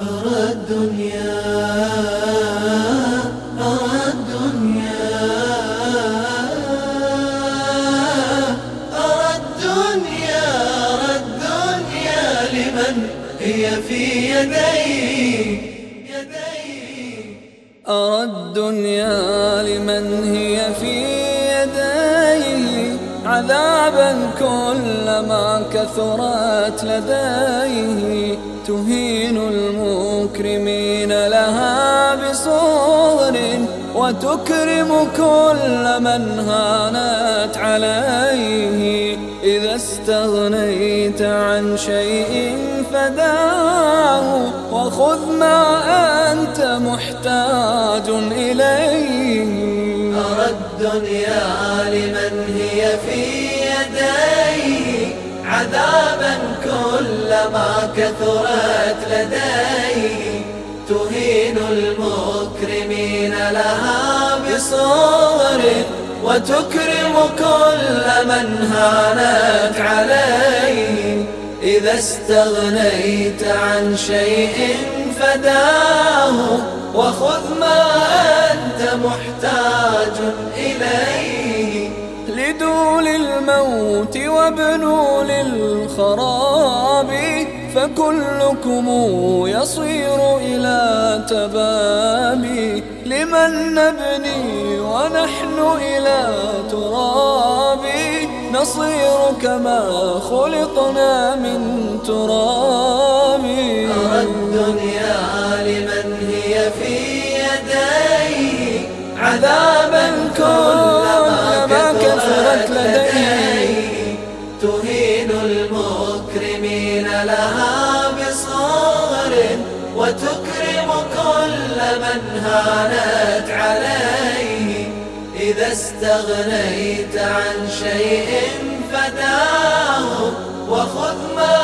أرى الدنيا أرى الدنيا أرى الدنيا أرى الدنيا لمن هي في يدي أرى الدنيا لمن هي في عذابا كلما كثرت لديه تهين المكرمين لها بصغر وتكرم كل من هانت عليه. إذا استغنيت عن شيء فداه وخذ ما أنت محتاج إليه. أرى الدنيا لمن في يديه عذابا كلما كثرت لديه تهين المكرمين لها بصور وتكرم كل من هانت عليه إذا استغنيت عن شيء فداه وخذ ما أنت محتاج إليه. الموت وابنوا للخراب فكلكم يصير إلى تباب. لمن نبني ونحن إلى تراب؟ نصير كما خلقنا من تراب. أرى الدنيا لمن هي في يديه عذابا كلما من هانت عليه إذا استغنيت عن شيء فداه وخذ ما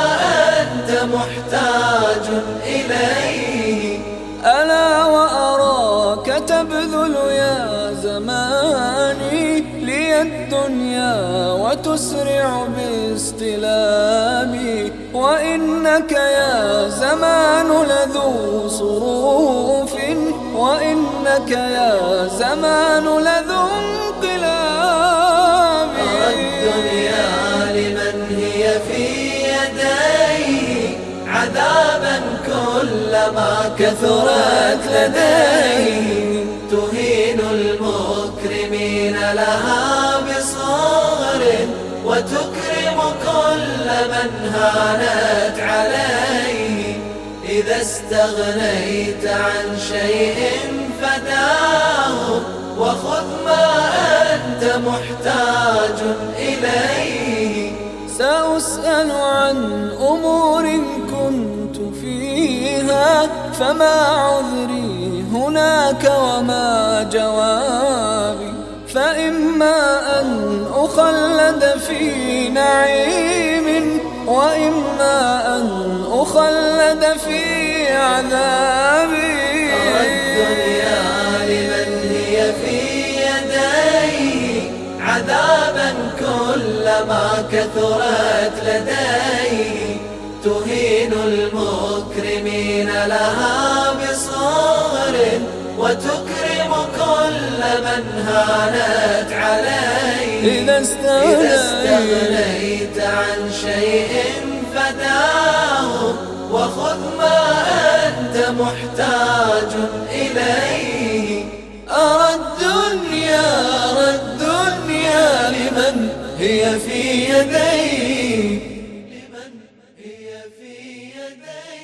أنت محتاج إليه. ألا وأراك تبذل يا زماني لي الدنيا وتسرع باستلامي. وإنك يا زمان لذو صروف وإنك يا زمان لذو انقلاب الدنيا لمن هي في يديه عذابا كلما كثرت لديه تهين المكرمين لها بصغر وتكرم كل من هانت عليه إذا استغنيت عن شيء فداه وخذ ما أنت محتاج إليه. سأسأل عن أمور كنت فيها فما عذري هناك وما جوابي. فإما أن أخلد في نعيم وإما أن أخلد في عذابي. الدنيا لمن هي في يديه عذابا كلما كثرت لديه تهين المكرمين لها بصغر وتكرم كل من هانت علي. إذا استغنيت. عن شيء فداه. وخذ ما أنت محتاج إليه. أرى الدنيا أرى الدنيا لمن هي في يديه. لمن هي في يديه.